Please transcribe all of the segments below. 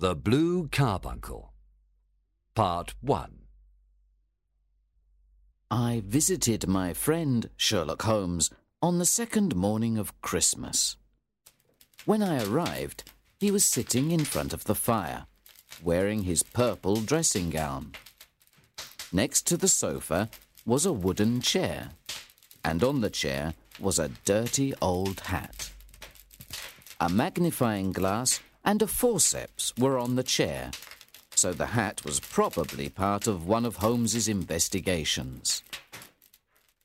The Blue Carbuncle. Part 1. I visited my friend Sherlock Holmes on the second morning of Christmas. When I arrived, he was sitting in front of the fire, wearing his purple dressing gown. Next to the sofa was a wooden chair, and on the chair was a dirty old hat. A magnifying glass and a forceps were on the chair, so the hat was probably part of one of Holmes's investigations.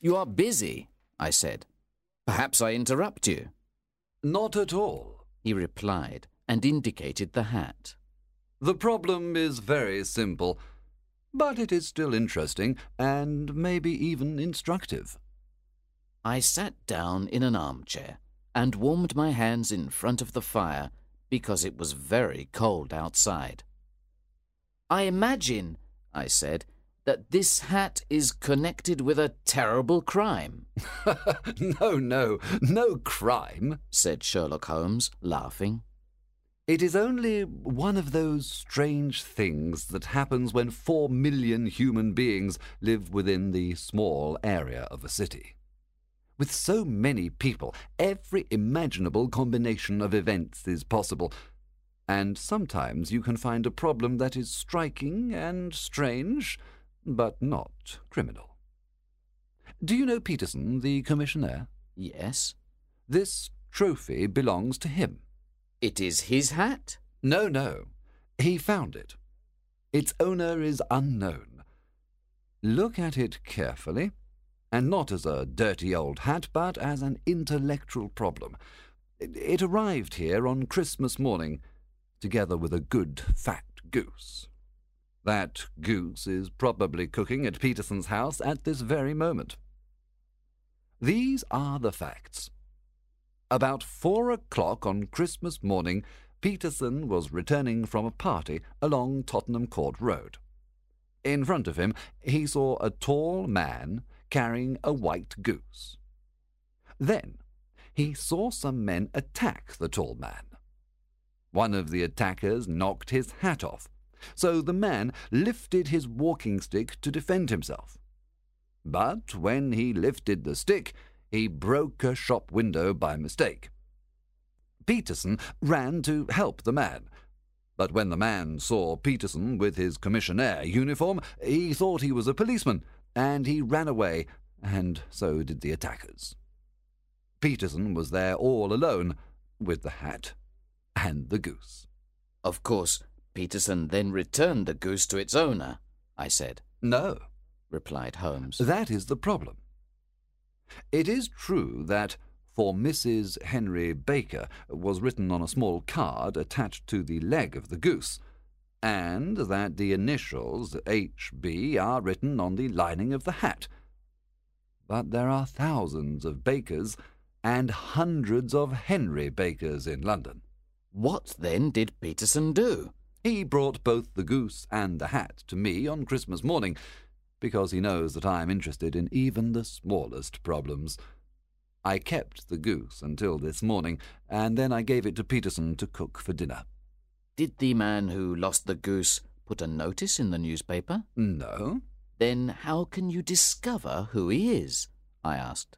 You are busy, I said. Perhaps I interrupt you. Not at all. He replied and indicated the hat. The problem is very simple, but it is still interesting and maybe even instructive. I sat down in an armchair and warmed my hands in front of the fire because it was very cold outside. I imagine, I said, that this hat is connected with a terrible crime. no, no, no crime, said Sherlock Holmes, laughing. It is only one of those strange things that happens when four million human beings live within the small area of a city. With so many people, every imaginable combination of events is possible, and sometimes you can find a problem that is striking and strange, but not criminal. Do you know Peterson, the commissionaire? Yes. This trophy belongs to him. It is his hat? No, no. He found it. Its owner is unknown. Look at it carefully and not as a dirty old hat, but as an intellectual problem. It arrived here on Christmas morning, together with a good fat goose. That goose is probably cooking at Peterson's house at this very moment. These are the facts. About four o'clock on Christmas morning, Peterson was returning from a party along Tottenham Court Road. In front of him, he saw a tall man carrying a white goose. Then he saw some men attack the tall man. One of the attackers knocked his hat off, so the man lifted his walking stick to defend himself. But when he lifted the stick, he broke a shop window by mistake. Peterson ran to help the man, but when the man saw Peterson with his commissionaire uniform, he thought he was a policeman and he ran away, and so did the attackers. Peterson was there all alone, with the hat and the goose. Of course, Peterson then returned the goose to its owner, I said. No, replied Holmes. That is the problem. It is true that for Mrs. Henry Baker was written on a small card attached to the leg of the goose, and that the initials H.B. are written on the lining of the hat. But there are thousands of Bakers and hundreds of Henry Bakers in London. What then did Peterson do? He brought both the goose and the hat to me on Christmas morning, because he knows that I am interested in even the smallest problems. I kept the goose until this morning, and then I gave it to Peterson to cook for dinner. Did the man who lost the goose put a notice in the newspaper? No. Then how can you discover who he is? I asked.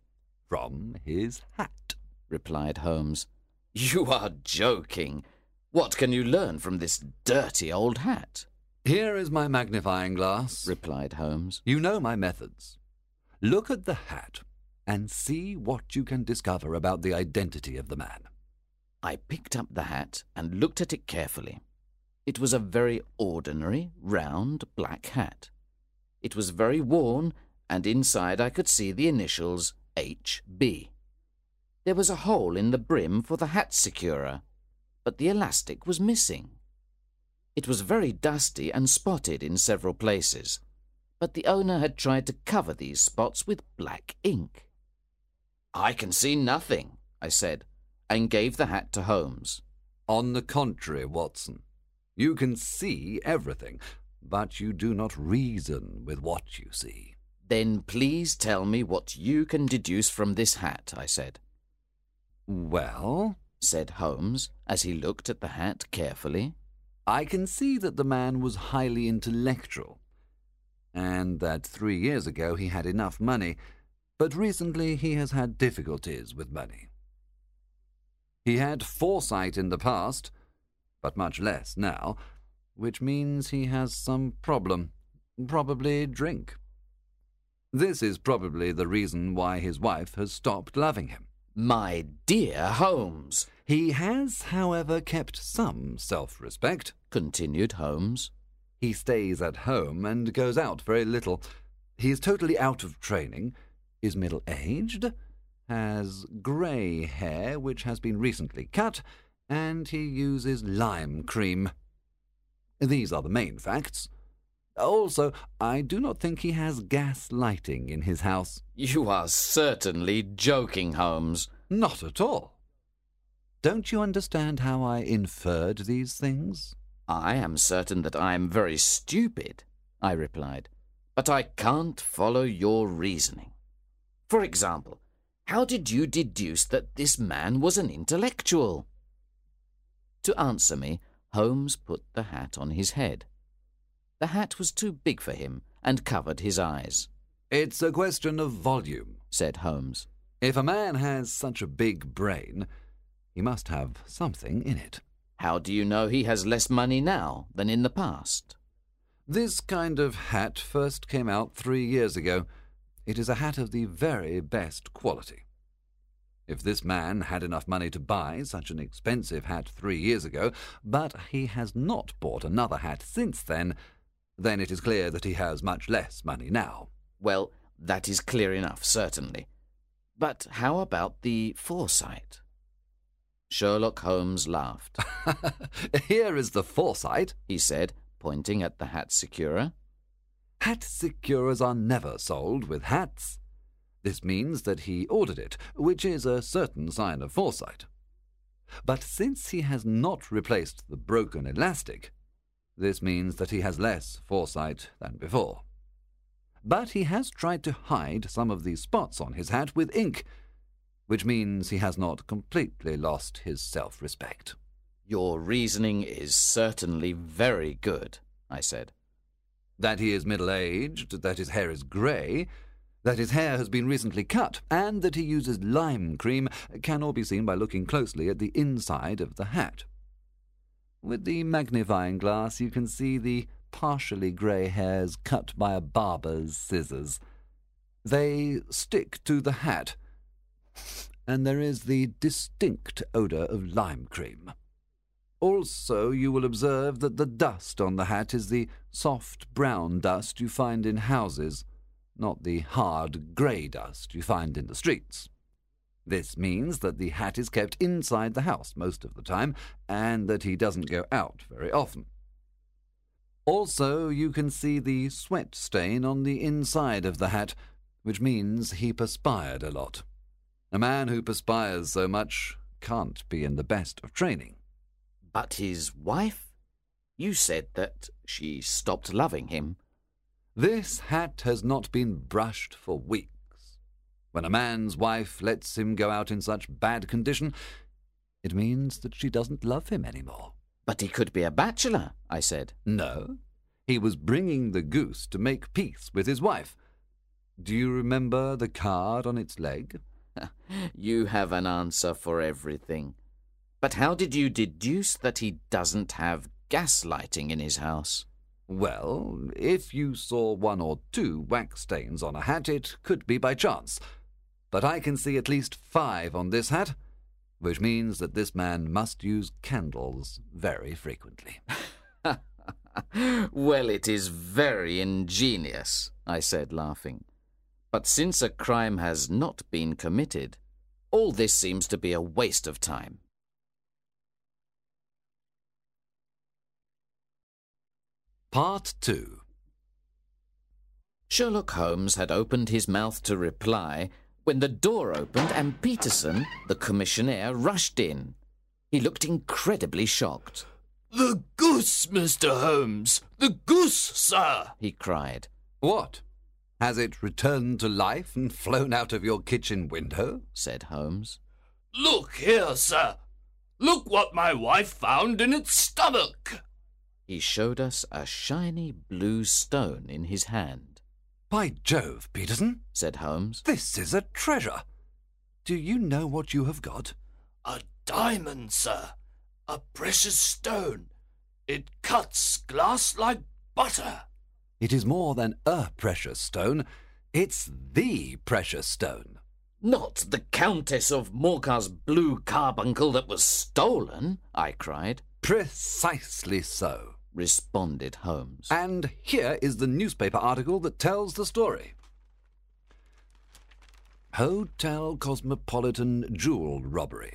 From his hat, replied Holmes. You are joking. What can you learn from this dirty old hat? Here is my magnifying glass, replied Holmes. You know my methods. Look at the hat and see what you can discover about the identity of the man. I picked up the hat and looked at it carefully. It was a very ordinary, round, black hat. It was very worn, and inside I could see the initials H.B. There was a hole in the brim for the hat securer, but the elastic was missing. It was very dusty and spotted in several places, but the owner had tried to cover these spots with black ink. I can see nothing, I said, and gave the hat to Holmes. On the contrary, Watson, you can see everything, but you do not reason with what you see. Then please tell me what you can deduce from this hat, I said. Well, said Holmes, as he looked at the hat carefully. I can see that the man was highly intellectual, and that three years ago he had enough money, but recently he has had difficulties with money. He had foresight in the past, but much less now, which means he has some problem, probably drink. This is probably the reason why his wife has stopped loving him. My dear Holmes, He has, however, kept some self respect. continued Holmes. He stays at home and goes out very little. He is totally out of training, is middle aged, has grey hair which has been recently cut, and he uses lime cream. These are the main facts. Also, I do not think he has gas lighting in his house. You are certainly joking, Holmes. Not at all. Don't you understand how I inferred these things? I am certain that I am very stupid, I replied, but I can't follow your reasoning. For example, how did you deduce that this man was an intellectual? To answer me, Holmes put the hat on his head. The hat was too big for him and covered his eyes, It's a question of volume. said Holmes. If a man has such a big brain, he must have something in it. How do you know he has less money now than in the past? This kind of hat first came out three years ago. It is a hat of the very best quality. If this man had enough money to buy such an expensive hat three years ago, but he has not bought another hat since then, then it is clear that he has much less money now. Well, that is clear enough, certainly. But how about the foresight? Sherlock Holmes laughed. Here is the foresight. he said, pointing at the hat securer. Hat securers are never sold with hats. This means that he ordered it, which is a certain sign of foresight. But since he has not replaced the broken elastic, this means that he has less foresight than before. But he has tried to hide some of these spots on his hat with ink, which means he has not completely lost his self respect. Your reasoning is certainly very good, I said. That he is middle aged, that his hair is grey, that his hair has been recently cut, and that he uses lime cream can all be seen by looking closely at the inside of the hat. With the magnifying glass, you can see the partially grey hairs cut by a barber's scissors. They stick to the hat, and there is the distinct odour of lime cream. Also, you will observe that the dust on the hat is the soft brown dust you find in houses, not the hard grey dust you find in the streets. This means that the hat is kept inside the house most of the time, and that he doesn't go out very often. Also, you can see the sweat stain on the inside of the hat, which means he perspired a lot. A man who perspires so much can't be in the best of training. But his wife? You said that she stopped loving him. This hat has not been brushed for weeks. When a man's wife lets him go out in such bad condition, it means that she doesn't love him any more. But he could be a bachelor, I said. No, he was bringing the goose to make peace with his wife. Do you remember the card on its leg? you have an answer for everything. But how did you deduce that he doesn't have gas lighting in his house? Well, if you saw one or two wax stains on a hat, it could be by chance. But I can see at least five on this hat, which means that this man must use candles very frequently. well, it is very ingenious, I said, laughing. But since a crime has not been committed, all this seems to be a waste of time. Part 2 Sherlock Holmes had opened his mouth to reply when the door opened and Peterson, the commissionaire, rushed in. He looked incredibly shocked. The goose, Mr. Holmes! The goose, sir! He cried. What? Has it returned to life and flown out of your kitchen window? said Holmes. Look here, sir! Look what my wife found in its stomach! He showed us a shiny blue stone in his hand, By Jove, Peterson, said Holmes. this is a treasure. Do you know what you have got? A diamond, sir. A precious stone. It cuts glass like butter. It is more than a precious stone. It's the precious stone. Not the Countess of Morcar's blue carbuncle that was stolen, I cried, Precisely so. Responded Holmes. And here is the newspaper article that tells the story. Hotel Cosmopolitan jewel robbery.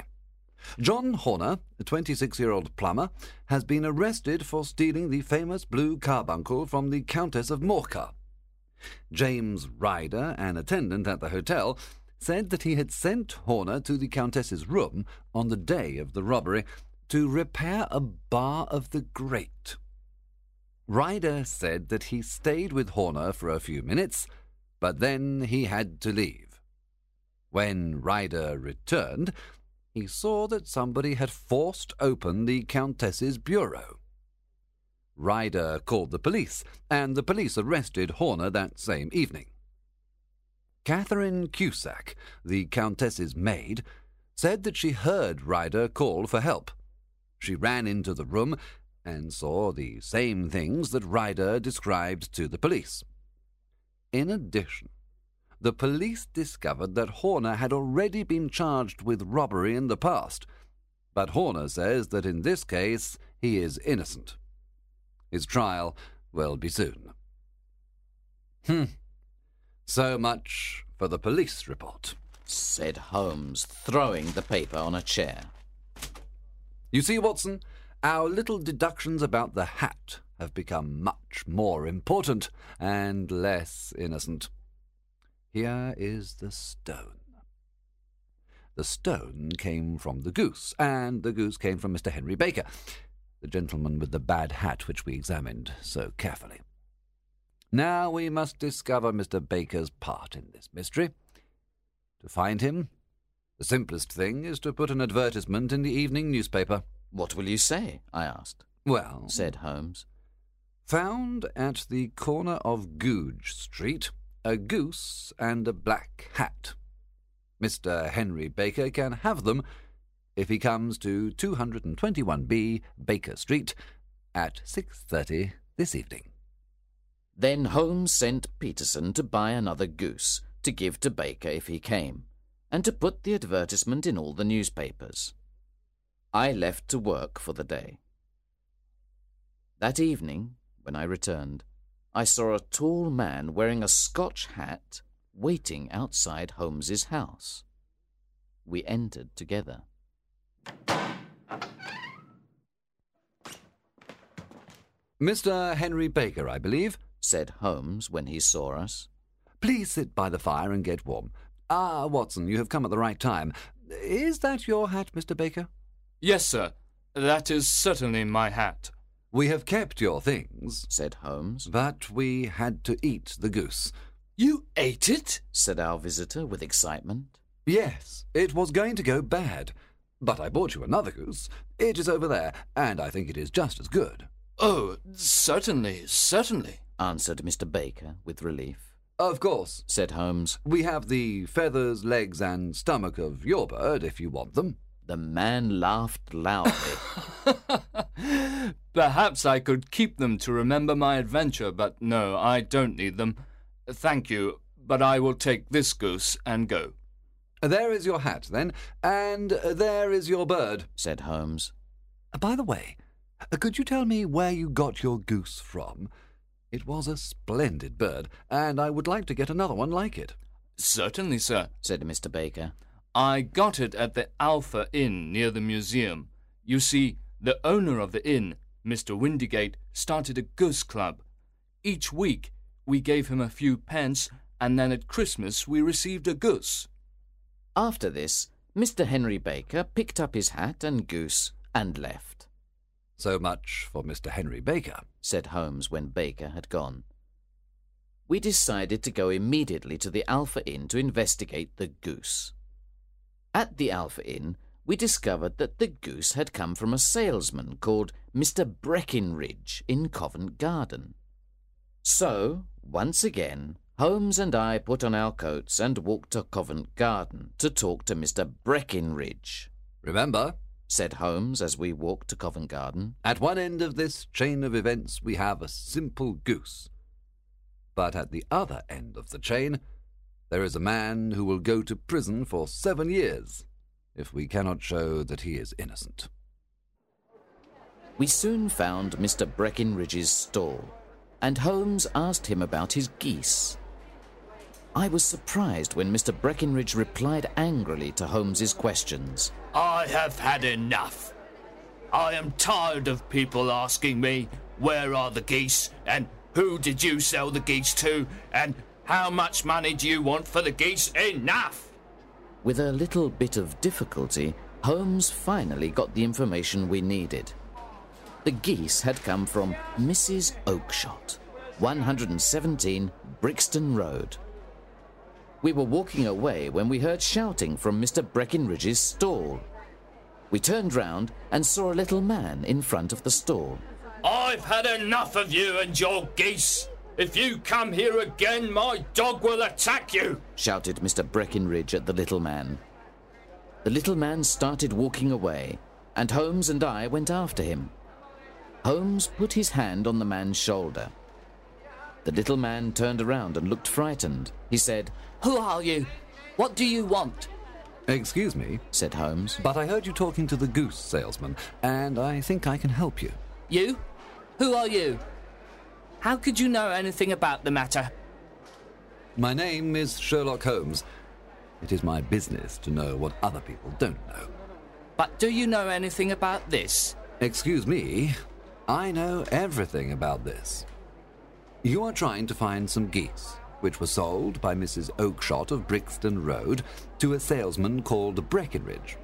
John Horner, a 26 year old plumber, has been arrested for stealing the famous blue carbuncle from the Countess of Morcar. James Ryder, an attendant at the hotel, said that he had sent Horner to the Countess's room on the day of the robbery to repair a bar of the grate. Ryder said that he stayed with Horner for a few minutes, but then he had to leave. When Ryder returned, he saw that somebody had forced open the Countess's bureau. Ryder called the police, and the police arrested Horner that same evening. Catherine Cusack, the Countess's maid, said that she heard Ryder call for help. She ran into the room and saw the same things that Ryder described to the police. In addition, the police discovered that Horner had already been charged with robbery in the past, but Horner says that in this case he is innocent. His trial will be soon. Hmm. So much for the police report. said Holmes, throwing the paper on a chair. You see, Watson, our little deductions about the hat have become much more important and less innocent. Here is the stone. The stone came from the goose, and the goose came from Mr. Henry Baker, the gentleman with the bad hat which we examined so carefully. Now we must discover Mr. Baker's part in this mystery. To find him, the simplest thing is to put an advertisement in the evening newspaper. What will you say? I asked, Well, said Holmes. found at the corner of Goodge Street a goose and a black hat. Mr. Henry Baker can have them if he comes to 221B Baker Street at 6:30 this evening. Then Holmes sent Peterson to buy another goose to give to Baker if he came, and to put the advertisement in all the newspapers. I left to work for the day. That evening, when I returned, I saw a tall man wearing a Scotch hat waiting outside Holmes's house. We entered together. Mr. Henry Baker, I believe. said Holmes when he saw us. Please sit by the fire and get warm. Ah, Watson, you have come at the right time. Is that your hat, Mr. Baker? Yes, sir. That is certainly my hat. We have kept your things, said Holmes. but we had to eat the goose. You ate it? said our visitor with excitement. Yes, it was going to go bad. But I bought you another goose. It is over there, and I think it is just as good. Oh, certainly, certainly. answered Mr. Baker with relief. Of course, Said Holmes. we have the feathers, legs, and stomach of your bird if you want them. The man laughed loudly. Perhaps I could keep them to remember my adventure, but no, I don't need them. Thank you, but I will take this goose and go. There is your hat, then, and there is your bird. said Holmes. By the way, could you tell me where you got your goose from? It was a splendid bird, and I would like to get another one like it. Certainly, sir. said Mr. Baker. I got it at the Alpha Inn near the museum. You see, the owner of the inn, Mr. Windigate, started a goose club. Each week we gave him a few pence, and then at Christmas we received a goose. After this, Mr. Henry Baker picked up his hat and goose and left, So much for Mr. Henry Baker. said Holmes when Baker had gone. We decided to go immediately to the Alpha Inn to investigate the goose. At the Alpha Inn, we discovered that the goose had come from a salesman called Mr. Breckinridge in Covent Garden. So, once again, Holmes and I put on our coats and walked to Covent Garden to talk to Mr. Breckinridge. Remember, said Holmes as we walked to Covent Garden, at one end of this chain of events we have a simple goose. But at the other end of the chain, there is a man who will go to prison for seven years if we cannot show that he is innocent. We soon found Mr. Breckinridge's stall, and Holmes asked him about his geese. I was surprised when Mr. Breckinridge replied angrily to Holmes's questions. I have had enough. I am tired of people asking me, where are the geese, and who did you sell the geese to, and how much money do you want for the geese? Enough! With a little bit of difficulty, Holmes finally got the information we needed. The geese had come from Mrs. Oakshott, 117 Brixton Road. We were walking away when we heard shouting from Mr. Breckinridge's stall. We turned round and saw a little man in front of the stall. I've had enough of you and your geese. If you come here again, my dog will attack you, shouted Mr. Breckinridge at the little man. The little man started walking away, and Holmes and I went after him. Holmes put his hand on the man's shoulder. The little man turned around and looked frightened. He said, Who are you? What do you want? Excuse me, said Holmes, but I heard you talking to the goose salesman, and I think I can help you. You? Who are you? How could you know anything about the matter? My name is Sherlock Holmes. It is my business to know what other people don't know. But do you know anything about this? Excuse me, I know everything about this. You are trying to find some geese, which were sold by Mrs. Oakshott of Brixton Road to a salesman called Breckinridge,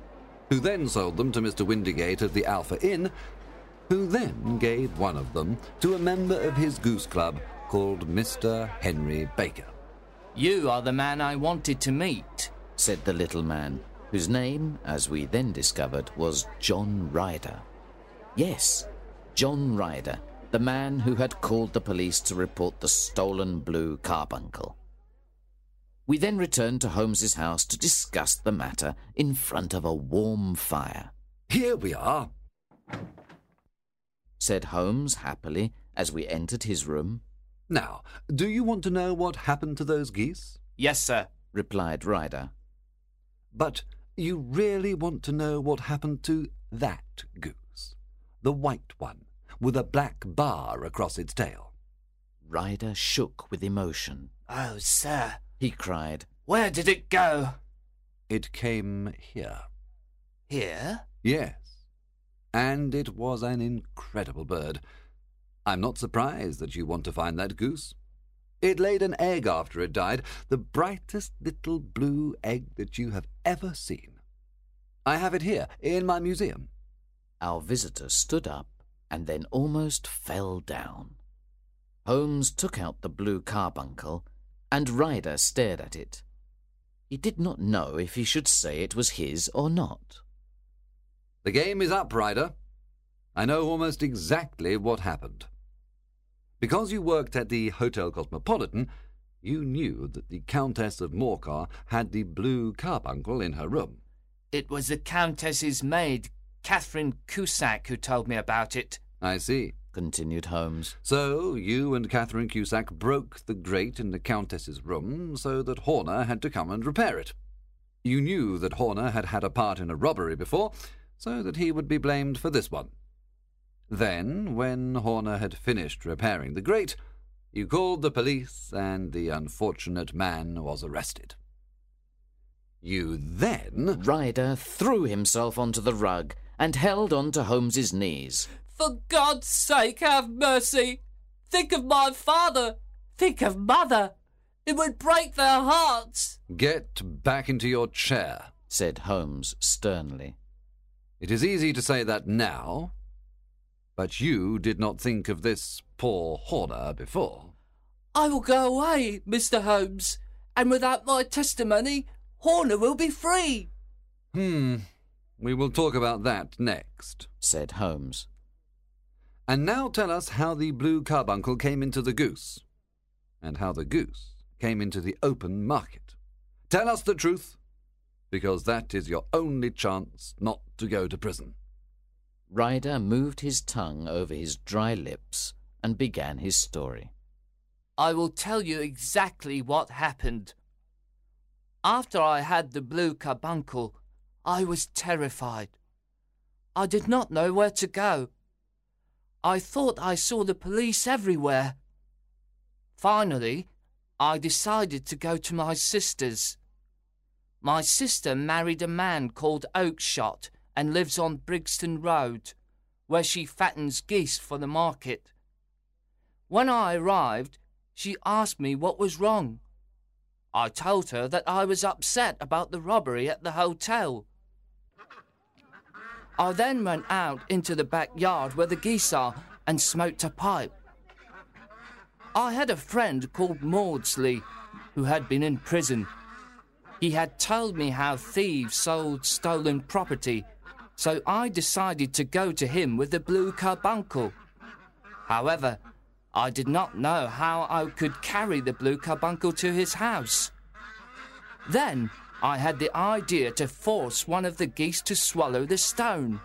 who then sold them to Mr. Windigate at the Alpha Inn, who then gave one of them to a member of his goose club called Mr. Henry Baker. You are the man I wanted to meet, said the little man, whose name, as we then discovered, was John Ryder. Yes, John Ryder, the man who had called the police to report the stolen blue carbuncle. We then returned to Holmes's house to discuss the matter in front of a warm fire. Here we are, said Holmes happily as we entered his room. Now, do you want to know what happened to those geese? Yes, sir, replied Ryder. But you really want to know what happened to that goose, the white one with a black bar across its tail. Ryder shook with emotion. Oh, sir, he cried. Where did it go? It came here. Here? Yes. And it was an incredible bird. I'm not surprised that you want to find that goose. It laid an egg after it died, the brightest little blue egg that you have ever seen. I have it here in my museum. Our visitor stood up and then almost fell down. Holmes took out the blue carbuncle, and Ryder stared at it. He did not know if he should say it was his or not. The game is up, Ryder. I know almost exactly what happened. Because you worked at the Hotel Cosmopolitan, you knew that the Countess of Morcar had the blue carbuncle in her room. It was the Countess's maid, Catherine Cusack who told me about it. I see, continued Holmes. So you and Catherine Cusack broke the grate in the Countess's room so that Horner had to come and repair it. You knew that Horner had had a part in a robbery before, so that he would be blamed for this one. Then, when Horner had finished repairing the grate, you called the police and the unfortunate man was arrested. You then. Ryder threw himself onto the rug and held on to Holmes's knees. For God's sake, have mercy! Think of my father! Think of mother! It would break their hearts! Get back into your chair, said Holmes sternly. It is easy to say that now, but you did not think of this poor Horner before. I will go away, Mr. Holmes, and without my testimony, Horner will be free. Hmm. We will talk about that next. said Holmes. And now tell us how the blue carbuncle came into the goose, and how the goose came into the open market. Tell us the truth, because that is your only chance not to go to prison. Ryder moved his tongue over his dry lips and began his story. I will tell you exactly what happened. After I had the blue carbuncle, I was terrified. I did not know where to go. I thought I saw the police everywhere. Finally, I decided to go to my sister's. My sister married a man called Oakshott and lives on Brixton Road, where she fattens geese for the market. When I arrived, she asked me what was wrong. I told her that I was upset about the robbery at the hotel. I then went out into the backyard where the geese are and smoked a pipe. I had a friend called Maudsley who had been in prison. He had told me how thieves sold stolen property, so I decided to go to him with the blue carbuncle. However, I did not know how I could carry the blue carbuncle to his house. Then I had the idea to force one of the geese to swallow the stone.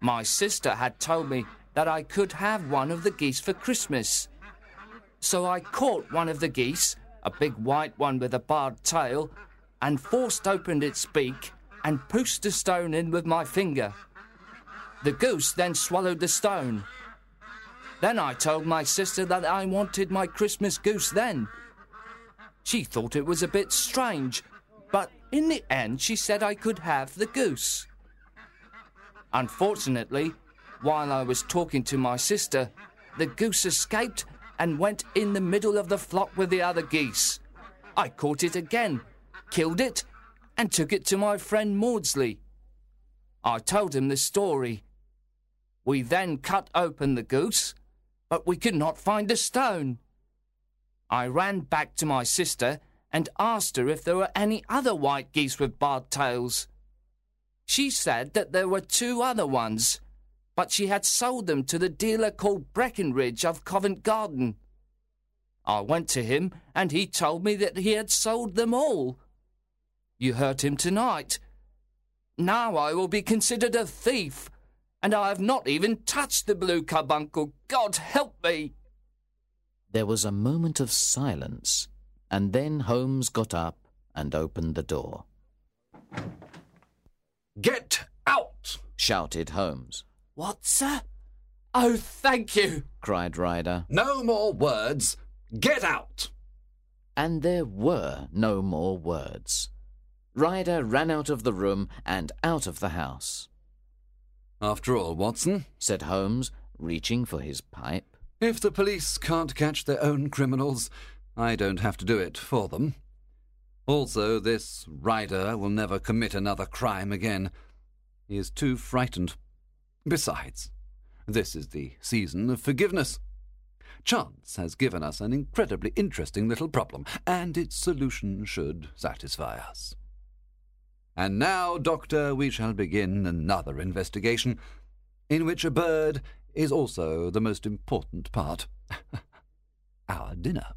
My sister had told me that I could have one of the geese for Christmas. So I caught one of the geese, a big white one with a barred tail, and forced open its beak and pushed the stone in with my finger. The goose then swallowed the stone. Then I told my sister that I wanted my Christmas goose then. She thought it was a bit strange, but in the end she said I could have the goose. Unfortunately, while I was talking to my sister, the goose escaped and went in the middle of the flock with the other geese. I caught it again, killed it, and took it to my friend Maudsley. I told him the story. We then cut open the goose, but we could not find the stone. I ran back to my sister and asked her if there were any other white geese with barred tails. She said that there were two other ones, but she had sold them to the dealer called Breckinridge of Covent Garden. I went to him and he told me that he had sold them all. You heard him tonight. Now I will be considered a thief, and I have not even touched the blue carbuncle. God help me! There was a moment of silence, and then Holmes got up and opened the door. Get out! Shouted Holmes. What, sir? Oh, thank you! Cried Ryder. No more words. Get out! And there were no more words. Ryder ran out of the room and out of the house. After all, Watson, Said Holmes, reaching for his pipe. if the police can't catch their own criminals, I don't have to do it for them. Also, this Ryder will never commit another crime again. He is too frightened. Besides, this is the season of forgiveness. Chance has given us an incredibly interesting little problem, and its solution should satisfy us. And now, Doctor, we shall begin another investigation, in which a bird is also the most important part. Our dinner.